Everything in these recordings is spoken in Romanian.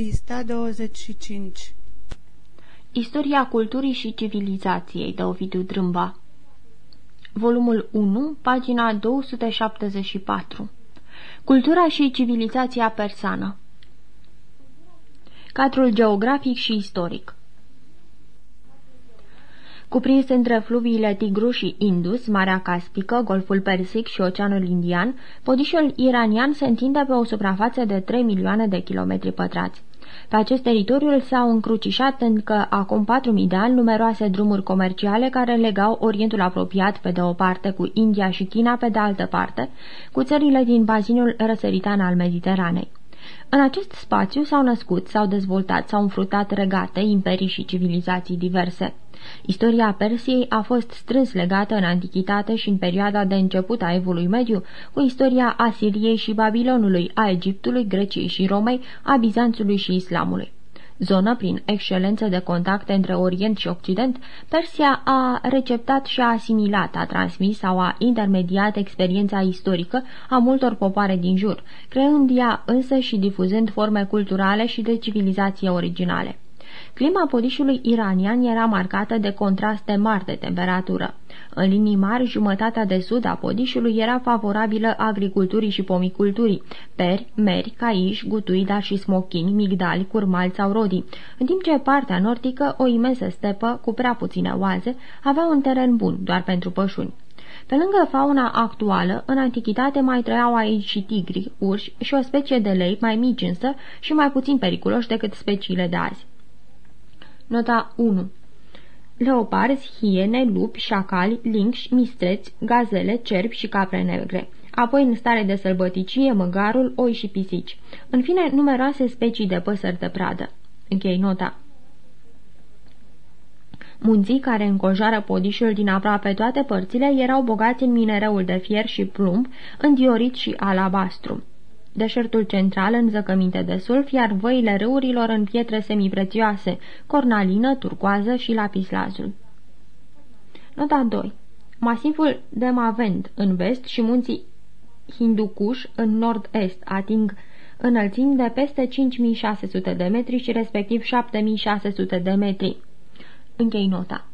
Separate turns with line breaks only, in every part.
Pista 25
Istoria culturii și civilizației de Ovidiu Drâmba. Volumul 1, pagina 274 Cultura și civilizația persană. Cadrul geografic și istoric. Cuprins între fluviile Tigru și Indus, Marea Caspică, Golful Persic și Oceanul Indian, podișul iranian se întinde pe o suprafață de 3 milioane de kilometri pătrați. Pe acest teritoriu s-au încrucișat încă acum 4.000 de ani numeroase drumuri comerciale care legau Orientul apropiat pe de o parte cu India și China pe de altă parte, cu țările din bazinul răsăritan al Mediteranei. În acest spațiu s-au născut, s-au dezvoltat, s-au înfrutat regate, imperii și civilizații diverse. Istoria Persiei a fost strâns legată în antichitate și în perioada de început a evului mediu cu istoria Asiriei și Babilonului, a Egiptului, Greciei și Romei, a Bizanțului și Islamului zonă prin excelență de contacte între Orient și Occident, Persia a receptat și a asimilat, a transmis sau a intermediat experiența istorică a multor popoare din jur, creând ea însă și difuzând forme culturale și de civilizație originale. Clima podișului iranian era marcată de contraste mari de temperatură. În linii mari, jumătatea de sud a podișului era favorabilă agriculturii și pomiculturii, peri, meri, caiși, gutui, dar și smochini, migdali, curmali sau rodii, în timp ce partea nordică, o imensă stepă, cu prea puține oaze, avea un teren bun doar pentru pășuni. Pe lângă fauna actuală, în antichitate mai trăiau aici și tigri, urși și o specie de lei mai mici însă și mai puțin periculoși decât speciile de azi. Nota 1 Leoparzi, hiene, lupi, șacali, lynx, mistreți, gazele, cerbi și capre negre. Apoi în stare de sălbăticie, măgarul, oi și pisici. În fine, numeroase specii de păsări de pradă. Închei nota. Munții care încojoară podișul din aproape toate părțile erau bogați în minereul de fier și plumb, în diorit și alabastru deșertul central în zăcăminte de sulf, iar văile râurilor în pietre semiprețioase, cornalină, turcoază și lapislazul. Nota 2. Masivul de Mavent în vest și munții Hindukush în nord-est ating înălțimi de peste 5600 de metri și respectiv 7600 de metri. Închei nota.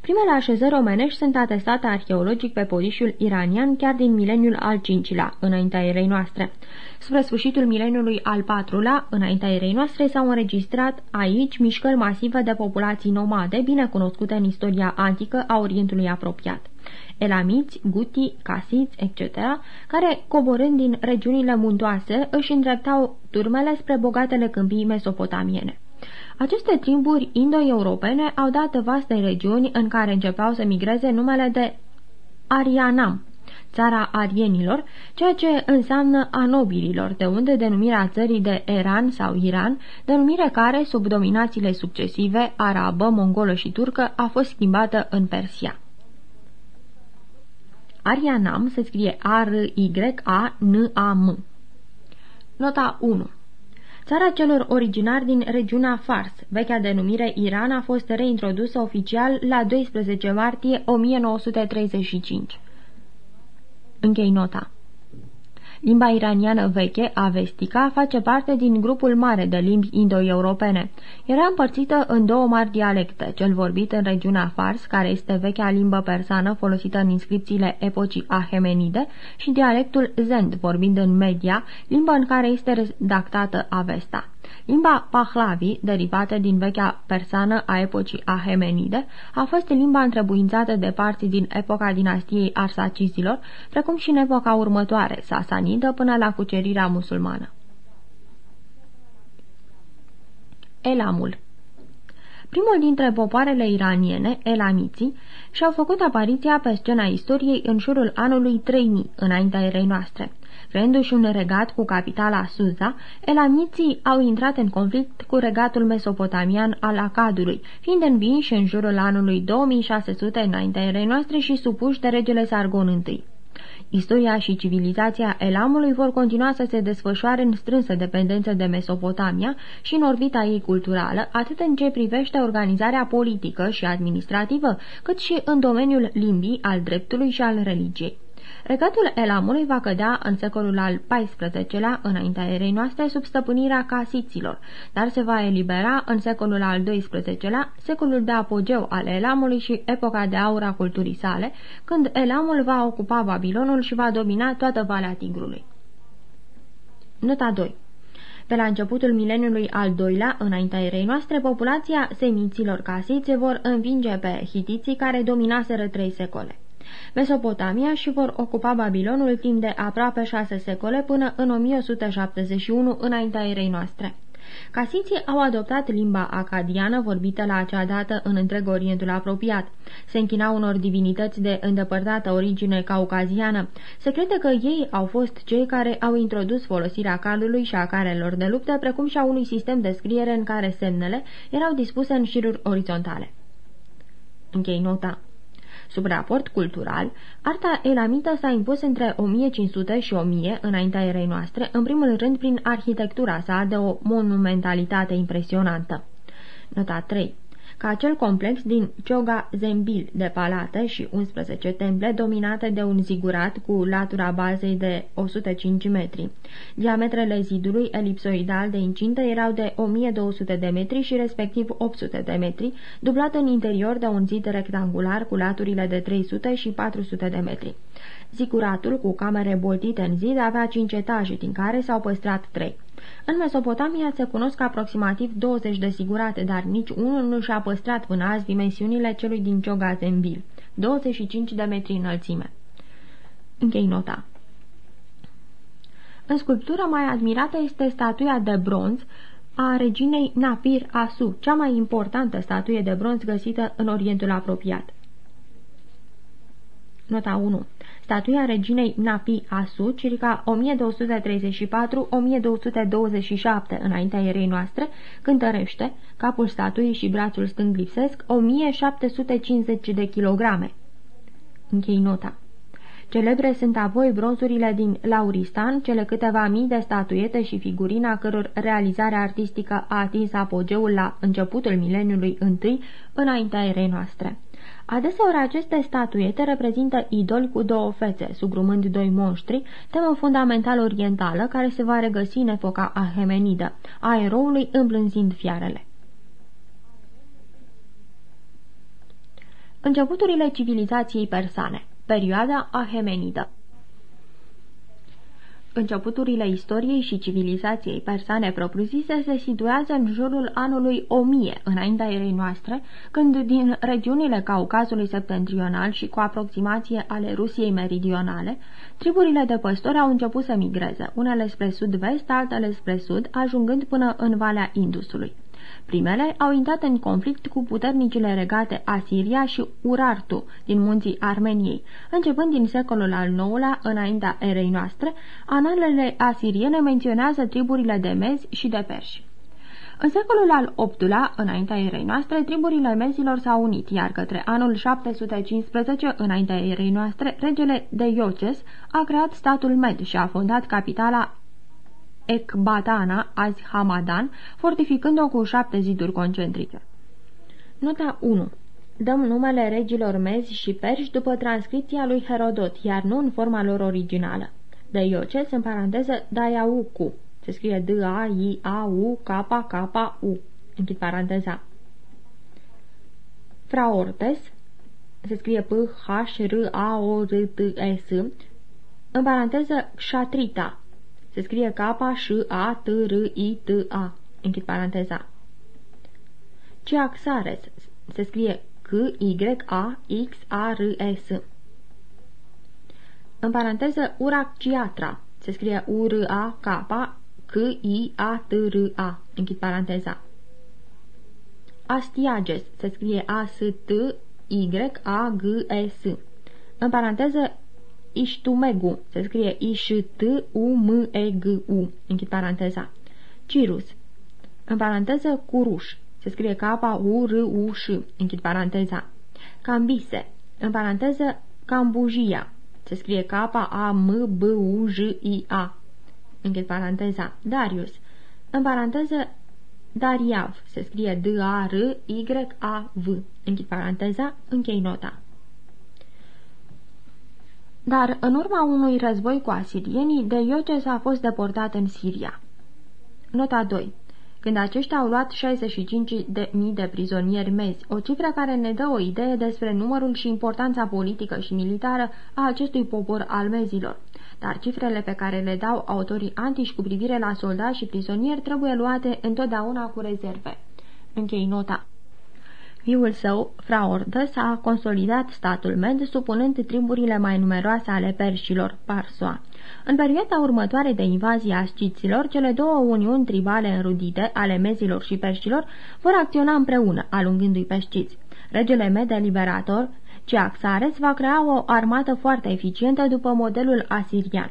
Primele așezări omenești sunt atestate arheologic pe podișul iranian chiar din mileniul al V-lea, înaintea erei noastre. Spre sfârșitul mileniului al IV-lea, înaintea erei noastre, s-au înregistrat aici mișcări masive de populații nomade, bine cunoscute în istoria antică a Orientului apropiat elamiți, gutii, casiți, etc., care, coborând din regiunile muntoase, își îndreptau turmele spre bogatele câmpii mesopotamiene. Aceste triburi indo-europene au dat vaste regiuni în care începeau să migreze numele de Arianam, țara arienilor, ceea ce înseamnă a nobililor, de unde denumirea țării de Eran sau Iran, denumire care, sub dominațiile succesive, arabă, mongolă și turcă, a fost schimbată în Persia. Arianam se scrie A-R-Y-A-N-A-M. Nota 1 Țara celor originari din regiunea Fars, vechea denumire Iran, a fost reintrodusă oficial la 12 martie 1935. Închei nota. Limba iraniană veche, avestica, face parte din grupul mare de limbi indo-europene. Era împărțită în două mari dialecte, cel vorbit în regiunea Fars, care este vechea limbă persană folosită în inscripțiile epocii Ahemenide, și dialectul Zend, vorbind în media, limba în care este redactată Avesta. Limba Pahlavi, derivată din vechea persană a epocii Ahemenide, a fost limba întrebuințată de parții din epoca dinastiei Arsacizilor, precum și în epoca următoare, sasanidă, până la cucerirea musulmană. Elamul Primul dintre popoarele iraniene, elamiții, și-au făcut apariția pe scena istoriei în jurul anului 3000, înaintea erei noastre. Creându-și un regat cu capitala Suza, elamiții au intrat în conflict cu regatul mesopotamian al Acadului, fiind învinși în jurul anului 2600 înaintea erei noastre și supuși de regele Sargon I. Istoria și civilizația Elamului vor continua să se desfășoare în strânsă dependență de Mesopotamia și în orbita ei culturală, atât în ce privește organizarea politică și administrativă, cât și în domeniul limbii, al dreptului și al religiei. Regatul Elamului va cădea în secolul al XIV-lea, înaintea erei noastre, sub stăpânirea casiților, dar se va elibera în secolul al XII-lea, secolul de apogeu al Elamului și epoca de aur a culturii sale, când Elamul va ocupa Babilonul și va domina toată Valea Tigrului. Nota 2 pe la începutul mileniului al doilea, înaintea erei noastre, populația semiților casiți vor învinge pe hitiții care dominaseră trei secole. Mesopotamia și vor ocupa Babilonul timp de aproape șase secole până în 1171 înaintea erei noastre. Casiții au adoptat limba acadiană vorbită la acea dată în întreg Orientul apropiat. Se închinau unor divinități de îndepărtată origine caucaziană. Se crede că ei au fost cei care au introdus folosirea calului și a carelor de luptă, precum și a unui sistem de scriere în care semnele erau dispuse în șiruri orizontale. Închei nota. Sub raport cultural, arta elamită s-a impus între 1500 și 1000 înaintea erei noastre, în primul rând prin arhitectura sa de o monumentalitate impresionantă. Nota 3 ca acel complex din Cioga Zembil de palate și 11 temple dominate de un zigurat cu latura bazei de 105 metri. Diametrele zidului elipsoidal de incintă erau de 1200 de metri și respectiv 800 de metri, dublat în interior de un zid rectangular cu laturile de 300 și 400 de metri. Ziguratul, cu camere boltite în zid, avea cinci etaje, din care s-au păstrat trei. În Mesopotamia se cunosc aproximativ 20 de sigurate, dar nici unul nu și-a păstrat până azi dimensiunile celui din Cioga-Zembil, 25 de metri înălțime. Închei nota. În sculptură mai admirată este statuia de bronz a reginei Napir Asu, cea mai importantă statuie de bronz găsită în Orientul apropiat. Nota 1 statuia reginei Napi Asu, circa 1234-1227 înaintea erei noastre, cântărește, capul statuii și brațul stâng lipsesc, 1750 de kilograme. Închei nota. Celebre sunt apoi bronzurile din Lauristan, cele câteva mii de statuete și figurine a căror realizare artistică a atins apogeul la începutul mileniului întâi, înaintea erei noastre. Adeseori aceste statuete reprezintă idoli cu două fețe, sugrumând doi monștri, temă fundamental orientală care se va regăsi în epoca ahemenidă, a eroului îmblânzind fiarele. Începuturile civilizației persane Perioada ahemenidă Începuturile istoriei și civilizației persane propriu-zise se situează în jurul anului 1000 înaintea erei noastre, când din regiunile Caucazului septentrional și cu aproximație ale Rusiei meridionale, triburile de păstori au început să migreze, unele spre sud-vest, altele spre sud, ajungând până în Valea Indusului. Primele au intrat în conflict cu puternicile regate Asiria și Urartu din munții Armeniei. Începând din secolul al IX-lea, înaintea erei noastre, analele asiriene menționează triburile de mezi și de perși. În secolul al VIII-lea, înaintea erei noastre, triburile mezilor s-au unit, iar către anul 715, înaintea erei noastre, regele de Ioces a creat statul Med și a fondat capitala Ecbatana, azi Hamadan, fortificând-o cu șapte ziduri concentrice. Nota 1 Dăm numele regilor mezi și perși după transcripția lui Herodot, iar nu în forma lor originală. De Ioces, în paranteză, Daiaucu. Se scrie D-A-I-A-U-K-K-U. Închid paranteza. Fraortes, se scrie P-H-R-A-O-R-T-S, în paranteză Kshatrita, se scrie K-S-A-T-R-I-T-A. Închid paranteza. Ciaxares. Se scrie C-Y-A-X-A-R-S. În paranteză, Uracciatra. Se scrie U-R-A-K C-I-A-T-R-A. Închid paranteza. Astiages. Se scrie A-S-T-Y-A-G-E-S. În paranteză, Iștumegu, se scrie I-Ș-T-U-M-E-G-U, închid paranteza. Cirus, în paranteză Curuș, se scrie K-U-R-U-Ș, închid paranteza. Cambise, în paranteză Cambujia, se scrie K-A-M-B-U-J-I-A, închid paranteza. Darius, în paranteză Dariav, se scrie D-A-R-Y-A-V, închid paranteza, închei nota. Dar în urma unui război cu asirienii, Deioces a fost deportat în Siria. Nota 2 când aceștia au luat 65.000 de, de prizonieri mezi, o cifră care ne dă o idee despre numărul și importanța politică și militară a acestui popor al mezilor. Dar cifrele pe care le dau autorii antici cu privire la soldați și prizonieri trebuie luate întotdeauna cu rezerve. Închei nota. Fiul său, Fraordă, s-a consolidat statul med, supunând triburile mai numeroase ale perșilor, Parsoa. În perioada următoare de invazie a sciților, cele două uniuni tribale înrudite, ale mezilor și perșilor, vor acționa împreună, alungându-i pe sciți. Regele med liberator, Ciaxares, va crea o armată foarte eficientă după modelul asirian.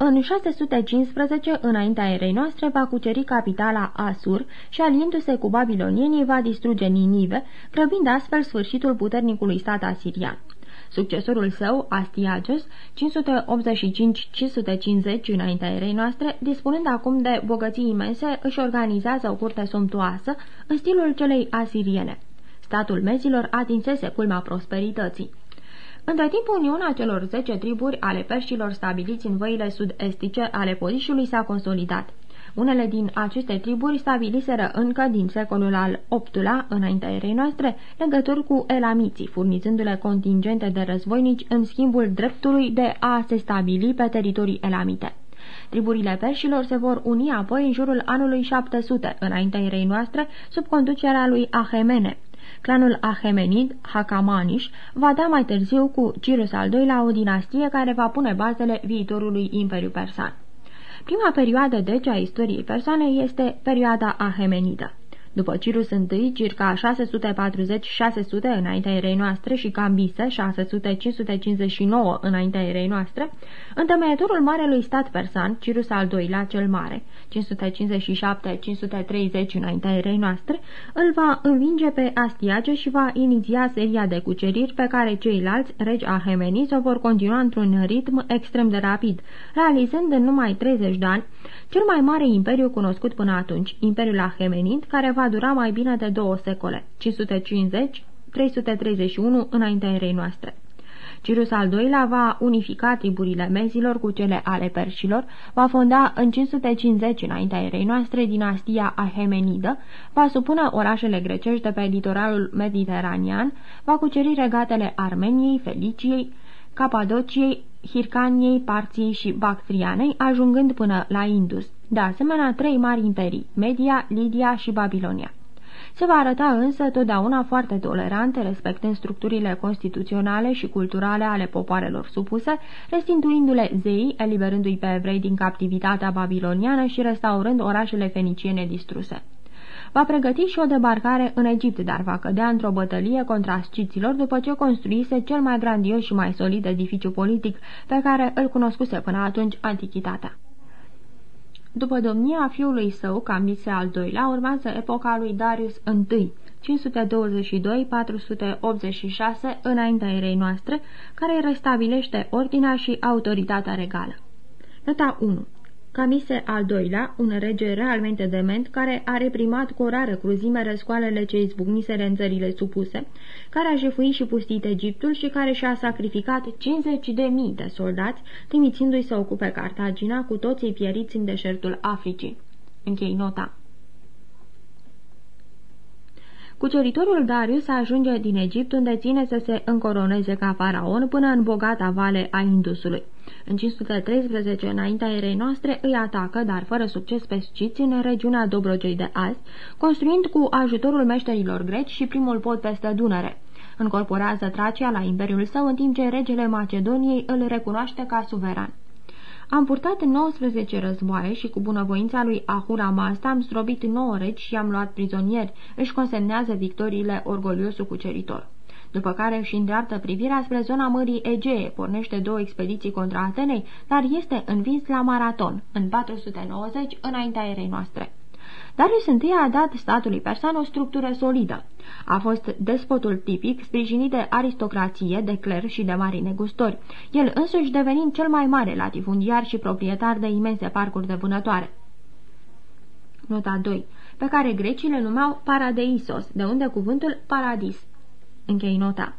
În 615, înaintea erei noastre, va cuceri capitala Asur și, aliindu-se cu babilonienii, va distruge Ninive, grăbind astfel sfârșitul puternicului stat asirian. Succesorul său, Astiages, 585-550 înaintea erei noastre, dispunând acum de bogății imense, își organizează o curte somptuoasă în stilul celei asiriene. Statul mezilor atinsese culmea prosperității. Între timp, uniunea celor zece triburi ale perșilor stabiliți în văile sud-estice ale Podișului s-a consolidat. Unele din aceste triburi stabiliseră încă din secolul al VIII-lea, înaintea erei noastre, legături cu elamiții, furnizându-le contingente de războinici în schimbul dreptului de a se stabili pe teritorii elamite. Triburile perșilor se vor uni apoi în jurul anului 700, înaintea erei noastre, sub conducerea lui Ahemene. Clanul Ahemenid, Hakamaniș, va da mai târziu cu Cirus al II-lea o dinastie care va pune bazele viitorului Imperiu Persan. Prima perioadă, deci, a istoriei persoanei este perioada ahemenidă. După Cirus I, circa 640-600 înaintea erei noastre și Cambise, 600-559 înaintea erei noastre, întemeietorul marelui stat persan, Cirus al II-lea cel mare, 557-530 înaintea erei noastre, îl va învinge pe Astiage și va iniția seria de cuceriri pe care ceilalți regi ahemeniți o vor continua într-un ritm extrem de rapid, realizând în numai 30 de ani cel mai mare imperiu cunoscut până atunci, Imperiul Ahemenid, care va dura mai bine de două secole, 550 331 înaintea erei noastre. Cirus al II-lea va unifica triburile mezilor cu cele ale perșilor, va fonda în 550 înaintea erei noastre dinastia Ahemenidă, va supune orașele grecești de pe litoralul mediteranean, va cuceri regatele Armeniei, Feliciei, Capadociei, Hircaniei, Parției și Bactrianei, ajungând până la Indus. De asemenea, trei mari imperii, Media, Lidia și Babilonia. Se va arăta însă totdeauna foarte tolerante, respectând structurile constituționale și culturale ale popoarelor supuse, restituindu-le zeii, eliberându-i pe evrei din captivitatea babiloniană și restaurând orașele feniciene distruse. Va pregăti și o debarcare în Egipt, dar va cădea într-o bătălie contra sciților după ce construise cel mai grandios și mai solid edificiu politic pe care îl cunoscuse până atunci antichitatea. După domnia fiului său, Cambice al II-lea, urmează epoca lui Darius Și, 522-486 înaintea erei noastre, care restabilește ordinea și autoritatea regală. Nota 1 Camise al doilea, un rege realmente dement, care a reprimat cu o rară cruzime răscoalele ce izbucniseră în țările supuse, care a jefuit și pustit Egiptul și care și-a sacrificat 50 de mii de soldați, trimițindu-i să ocupe Cartagina cu toții pieriți în deșertul Africii. Închei nota. Cuceritorul Darius ajunge din Egipt unde ține să se încoroneze ca faraon până în bogata vale a Indusului. În 513, înaintea erei noastre, îi atacă, dar fără succes pe sciți, în regiunea Dobrogei de azi, construind cu ajutorul meșterilor greci și primul pod peste Dunăre. Încorporează Tracia la imperiul său, în timp ce regele Macedoniei îl recunoaște ca suveran. Am purtat 19 războaie și cu bunăvoința lui Ahura Mazda am strobit 9 regi și am luat prizonieri, își consemnează victoriile orgoliosul cuceritor după care își îndreaptă privirea spre zona Mării Egee, pornește două expediții contra Atenei, dar este învins la maraton, în 490, înaintea erei noastre. Darius I a dat statului persan o structură solidă. A fost despotul tipic, sprijinit de aristocrație, de cler și de mari negustori, el însuși devenind cel mai mare latifundiar și proprietar de imense parcuri de vânătoare. Nota 2. Pe care grecii le numeau paradeisos, de unde cuvântul paradis. Închei nota.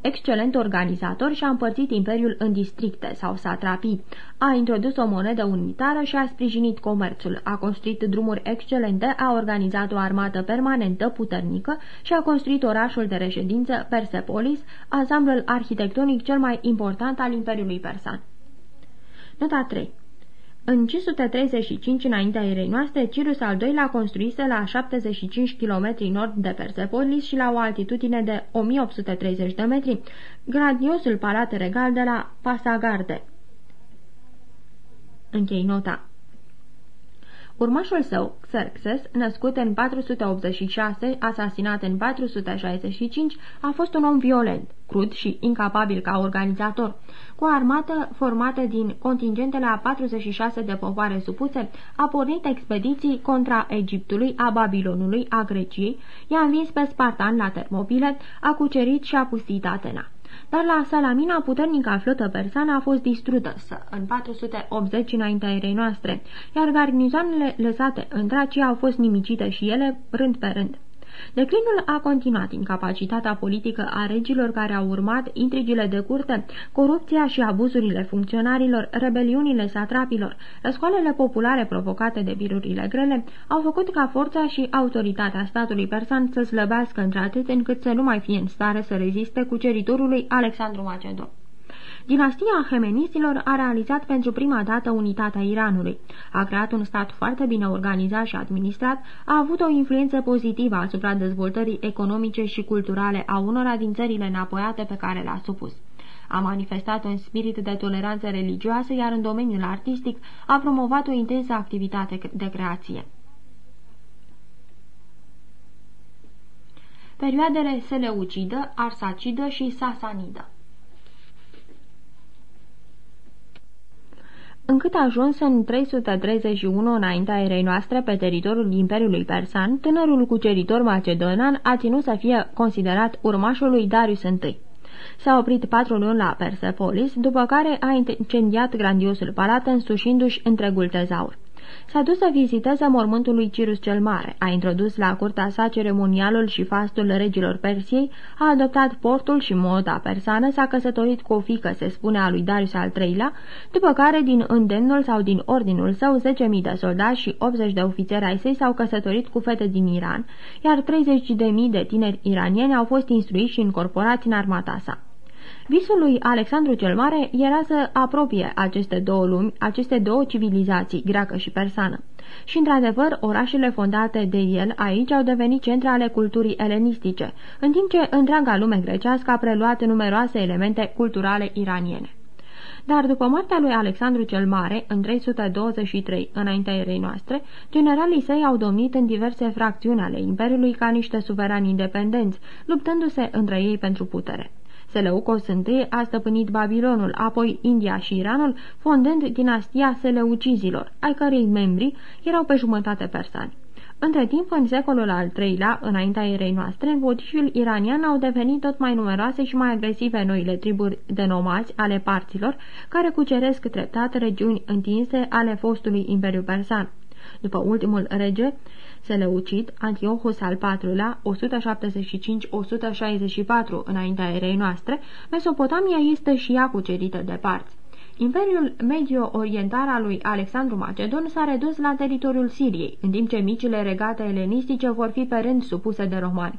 Excelent organizator și a împărțit imperiul în districte sau satrapii, a introdus o monedă unitară și a sprijinit comerțul, a construit drumuri excelente, a organizat o armată permanentă puternică și a construit orașul de reședință Persepolis, ansamblul arhitectonic cel mai important al Imperiului Persan. Nota 3 în 535 înaintea erei noastre, Cirus al II-lea construise la 75 km nord de Persepolis și la o altitudine de 1830 de metri, grandiosul palat regal de la Pasagarde. Închei nota. Urmașul său, Xerxes, născut în 486, asasinat în 465, a fost un om violent, crud și incapabil ca organizator. Cu o armată formată din contingentele a 46 de popoare supuse, a pornit expediții contra Egiptului, a Babilonului, a Greciei, i-a învins pe Spartan la Termopile, a cucerit și a pustit Atena dar la Salamina puternica flotă persană a fost distrută în 480 înaintea erei noastre, iar garnizoanele lăsate în Tracia au fost nimicite și ele rând pe rând. Declinul a continuat incapacitatea politică a regilor care au urmat, intrigile de curte, corupția și abuzurile funcționarilor, rebeliunile satrapilor, răscoalele populare provocate de virurile grele, au făcut ca forța și autoritatea statului persan să slăbească într-atât încât să nu mai fie în stare să reziste cuceritorului Alexandru Macedon. Dinastia Hemenisilor a realizat pentru prima dată unitatea Iranului. A creat un stat foarte bine organizat și administrat, a avut o influență pozitivă asupra dezvoltării economice și culturale a unora din țările înapoiate pe care le-a supus. A manifestat un spirit de toleranță religioasă, iar în domeniul artistic a promovat o intensă activitate de creație. Perioadele Seleucidă, Arsacidă și Sasanidă încât a ajuns în 331 înaintea erei noastre pe teritoriul Imperiului Persan, tânărul cuceritor macedonan a ținut să fie considerat urmașul lui Darius I. S-a oprit patru luni la Persepolis, după care a incendiat grandiosul palat însușindu-și întregul tezaur. S-a dus să viziteze mormântul lui Cirus cel Mare, a introdus la curtea sa ceremonialul și fastul regilor Persiei, a adoptat portul și moda persană, s-a căsătorit cu o fică, se spune, a lui Darius al III-lea, după care, din îndemnul sau din ordinul său, 10.000 de soldați și 80 de ofițeri ai săi s-au căsătorit cu fete din Iran, iar 30.000 de tineri iranieni au fost instruiți și încorporați în armata sa. Visul lui Alexandru cel Mare era să apropie aceste două lumi, aceste două civilizații, greacă și persană. Și, într-adevăr, orașele fondate de el aici au devenit centre ale culturii elenistice, în timp ce întreaga lume grecească a preluat numeroase elemente culturale iraniene. Dar după moartea lui Alexandru cel Mare, în 323, înaintea erei noastre, generalii săi au domnit în diverse fracțiuni ale Imperiului ca niște suverani independenți, luptându-se între ei pentru putere. Seleucos I a stăpânit Babilonul, apoi India și Iranul, fondând dinastia Seleucizilor, ai cărei membri erau pe jumătate persani. Între timp, în secolul al III-lea, înaintea erei noastre, în vodișul iranian au devenit tot mai numeroase și mai agresive noile triburi de nomazi ale parților, care cuceresc treptat regiuni întinse ale fostului Imperiu Persan. După ultimul rege, Seleucid, Antiochus al IV-lea, 175-164 înaintea erei noastre, Mesopotamia este și ea cucerită de parți. Imperiul medio-oriental al lui Alexandru Macedon s-a redus la teritoriul Siriei, în timp ce micile regate elenistice vor fi pe rând supuse de romani.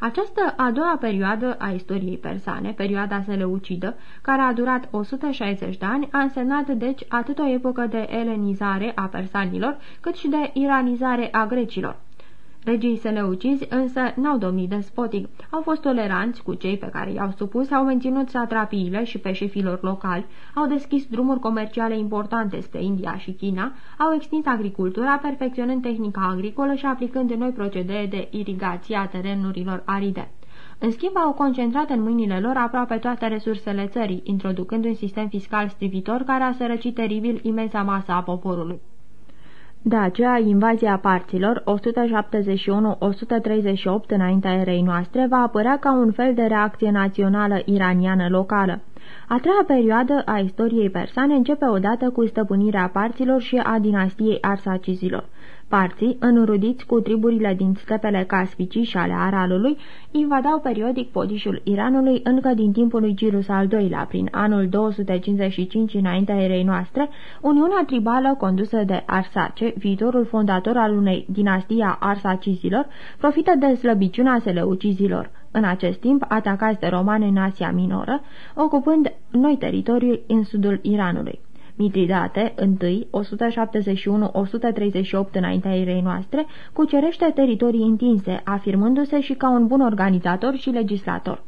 Această a doua perioadă a istoriei persane, perioada seleucidă, care a durat 160 de ani, a însemnat deci atât o epocă de elenizare a persanilor, cât și de iranizare a grecilor. Regii seleucizi însă n-au domnit despotic, au fost toleranți cu cei pe care i-au supus, au menținut satrapiile și pe șefilor locali, au deschis drumuri comerciale importante spre India și China, au extins agricultura, perfecționând tehnica agricolă și aplicând noi procedee de irigație a terenurilor aride. În schimb, au concentrat în mâinile lor aproape toate resursele țării, introducând un sistem fiscal strivitor care a sărăcit teribil imensa masă a poporului. De aceea, invazia parților 171-138 înaintea erei noastre va apărea ca un fel de reacție națională iraniană locală. A treia perioadă a istoriei persane începe odată cu stăpânirea parților și a dinastiei arsacizilor. Parții, înrudiți cu triburile din stepele Caspicii și ale Aralului, invadau periodic podișul Iranului încă din timpul lui Girus al II-lea, prin anul 255 înaintea erei noastre, Uniunea tribală condusă de Arsace, viitorul fondator al unei dinastii a Arsacizilor, profită de slăbiciunea seleucizilor, în acest timp atacați de romani în Asia Minoră, ocupând noi teritorii în sudul Iranului. Mitridate, 1, 171-138 înaintea erei noastre, cucerește teritorii întinse, afirmându-se și ca un bun organizator și legislator.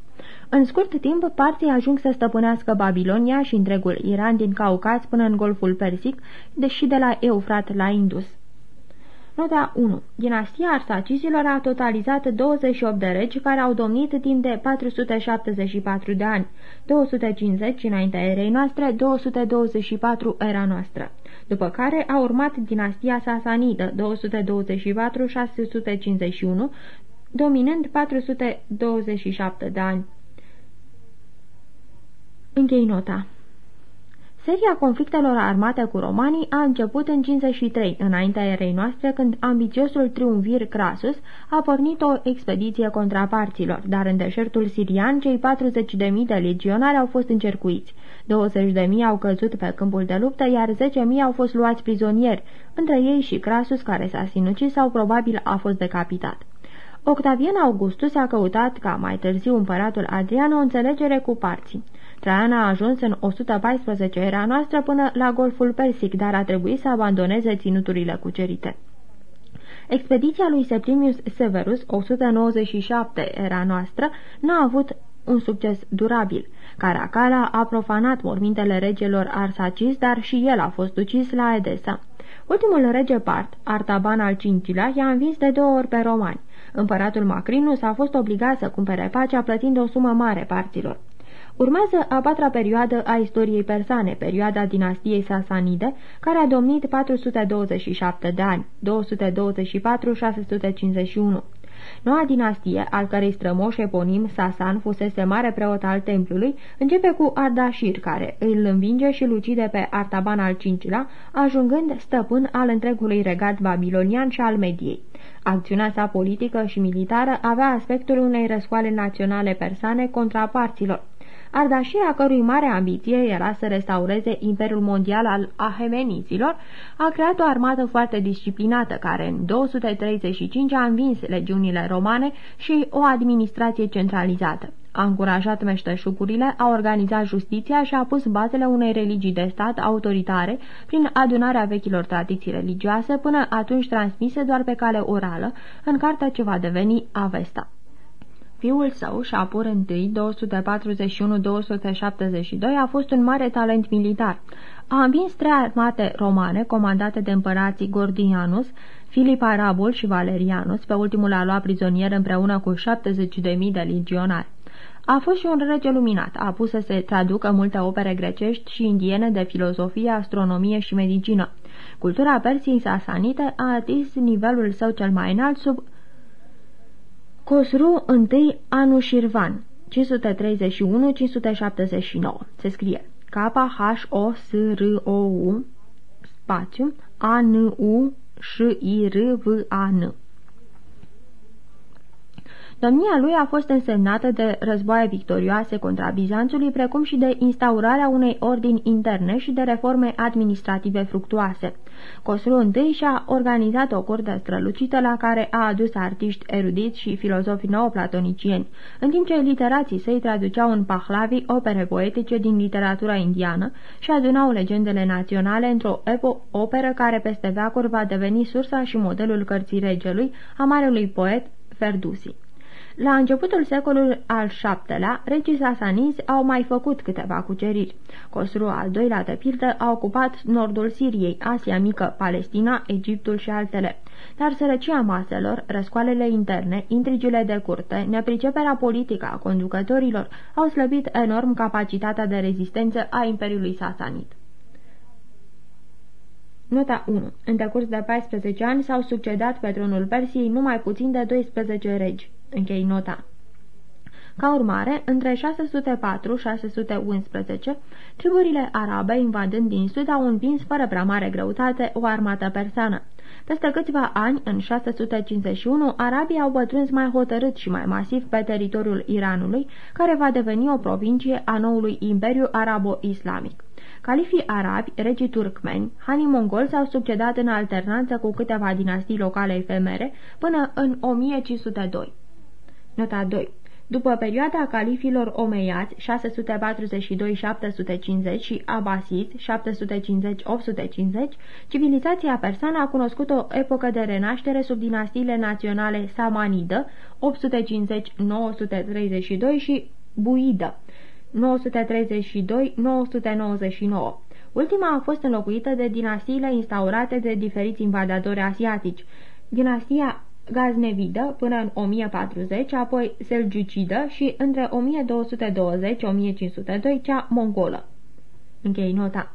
În scurt timp, parții ajung să stăpânească Babilonia și întregul Iran din Caucaz până în Golful Persic, deși de la Eufrat la Indus. Nota 1. Dinastia Arsacizilor a totalizat 28 de regi care au domnit timp de 474 de ani, 250 înaintea erei noastre, 224 era noastră. După care a urmat dinastia Sasanidă, 224-651, dominând 427 de ani. Închei nota. Seria conflictelor armate cu romanii a început în 53, înaintea erei noastre, când ambițiosul triumvir Crasus a pornit o expediție contra parților, dar în deșertul sirian cei 40.000 de legionari au fost încercuiți. 20.000 au căzut pe câmpul de luptă, iar 10.000 au fost luați prizonieri, între ei și Crasus, care s-a sinucis sau probabil a fost decapitat. Octavian Augustus a căutat, ca mai târziu împăratul Adrian, o înțelegere cu parții. Traian a ajuns în 114 era noastră până la Golful Persic, dar a trebuit să abandoneze ținuturile cucerite. Expediția lui Septimius Severus, 197 era noastră, n-a avut un succes durabil. Caracala a profanat mormintele regelor Arsacis, dar și el a fost ucis la Edesa. Ultimul rege part, Artaban al V-lea, i-a învins de două ori pe romani. Împăratul Macrinus a fost obligat să cumpere pacea plătind o sumă mare parților. Urmează a patra perioadă a istoriei persane, perioada dinastiei Sasanide, care a domnit 427 de ani, 224-651. Noua dinastie, al cărei strămoș eponim Sasan fusese mare preot al templului, începe cu Ardashir, care îl învinge și lucide pe Artaban al V-lea, ajungând stăpân al întregului regat babilonian și al Mediei. Acțiunea sa politică și militară avea aspectul unei răscoale naționale persane contra parților. Ardașir, a cărui mare ambiție era să restaureze Imperiul Mondial al Ahemenizilor, a creat o armată foarte disciplinată, care în 235 a învins legiunile romane și o administrație centralizată. A încurajat meșteșugurile, a organizat justiția și a pus bazele unei religii de stat autoritare prin adunarea vechilor tradiții religioase, până atunci transmise doar pe cale orală, în cartea ce va deveni Avesta. Fiul său, Șapur Și, 241-272, a fost un mare talent militar. A învins trei armate romane comandate de împărații Gordianus, Filip Arabul și Valerianus, pe ultimul a luat prizonier împreună cu 70.000 de legionari. A fost și un rege luminat, a pus să se traducă multe opere grecești și indiene de filozofie, astronomie și medicină. Cultura Persiei sasanite a atins nivelul său cel mai înalt sub Cosru Și Anushirvan 531-579 Se scrie K-H-O-S-R-O-U spațiu A-N-U-Ș-I-R-V-A-N Domnia lui a fost însemnată de războaie victorioase contra Bizanțului, precum și de instaurarea unei ordini interne și de reforme administrative fructuoase. Cosru I și-a organizat o curte strălucită la care a adus artiști erudiți și filozofi neoplatonicieni, în timp ce literații săi traduceau în pahlavi opere poetice din literatura indiană și adunau legendele naționale într-o operă care peste veacuri va deveni sursa și modelul cărții regelui, a marelui poet Ferdusi. La începutul secolului al VII-lea, regii sasanizi au mai făcut câteva cuceriri. Cosru al II-lea, de pildă, a ocupat nordul Siriei, Asia Mică, Palestina, Egiptul și altele. Dar sărăcia maselor, răscoalele interne, intrigile de curte, nepriceperea politică a conducătorilor au slăbit enorm capacitatea de rezistență a Imperiului Sasanit. Nota 1. În decurs de 14 ani s-au succedat pe tronul Persiei numai puțin de 12 regi. Închei nota. Ca urmare, între 604-611, triburile arabe invadând din sud au învins fără prea mare greutate o armată persană. Peste câțiva ani, în 651, arabii au pătruns mai hotărât și mai masiv pe teritoriul Iranului, care va deveni o provincie a noului Imperiu Arabo-Islamic. Califii arabi, regii turcmeni, hanii mongoli s-au succedat în alternanță cu câteva dinastii locale efemere până în 1502. Nota 2 după perioada califilor omeiați 642-750 și abasiți 750-850, civilizația persană a cunoscut o epocă de renaștere sub dinastiile naționale Samanidă 850-932 și Buidă 932-999. Ultima a fost înlocuită de dinastiile instaurate de diferiți invadatori asiatici. Dinastia Gaznevidă până în 1040, apoi Selgiucidă și între 1220-1502 cea mongolă. Închei nota.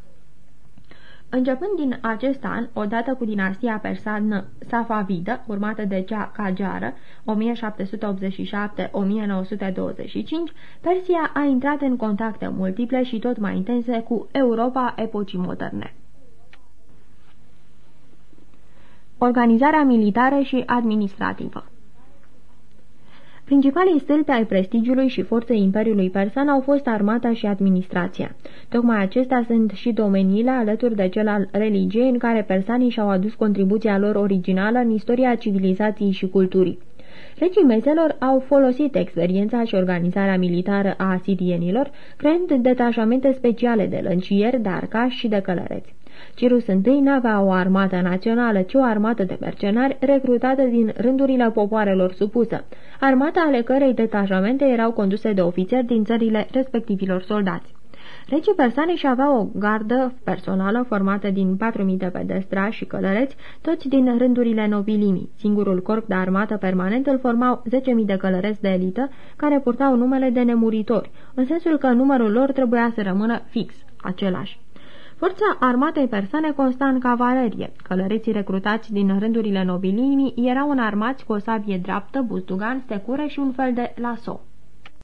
Începând din acest an, odată cu dinastia persană Safavidă, urmată de cea Kajară, 1787-1925, Persia a intrat în contacte multiple și tot mai intense cu Europa epocii moderne. Organizarea militară și administrativă Principalii stâlpi ai prestigiului și forței Imperiului Persan au fost armata și administrația. Tocmai acestea sunt și domeniile alături de cel al religiei în care persanii și-au adus contribuția lor originală în istoria civilizației și culturii. Regii mezelor au folosit experiența și organizarea militară a asirienilor, creând detașamente speciale de lăncieri, de arcași și de călăreți. Cirus I n-avea o armată națională, ci o armată de mercenari recrutată din rândurile popoarelor supusă, armata ale cărei detașamente erau conduse de ofițeri din țările respectivilor soldați. Regii persane și aveau o gardă personală formată din 4.000 de pedestra și călăreți, toți din rândurile nobilimii. Singurul corp de armată permanent îl formau 10.000 de călăreți de elită, care purtau numele de nemuritori, în sensul că numărul lor trebuia să rămână fix, același. Forța armatei persane consta în cavalerie. Călăreții recrutați din rândurile nobilimii erau înarmați cu o sabie dreaptă, buzdugan, stecură și un fel de laso.